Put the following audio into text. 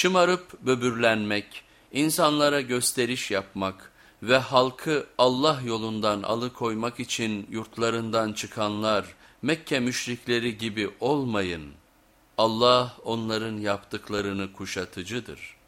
Şımarıp böbürlenmek, insanlara gösteriş yapmak ve halkı Allah yolundan alıkoymak için yurtlarından çıkanlar Mekke müşrikleri gibi olmayın. Allah onların yaptıklarını kuşatıcıdır.''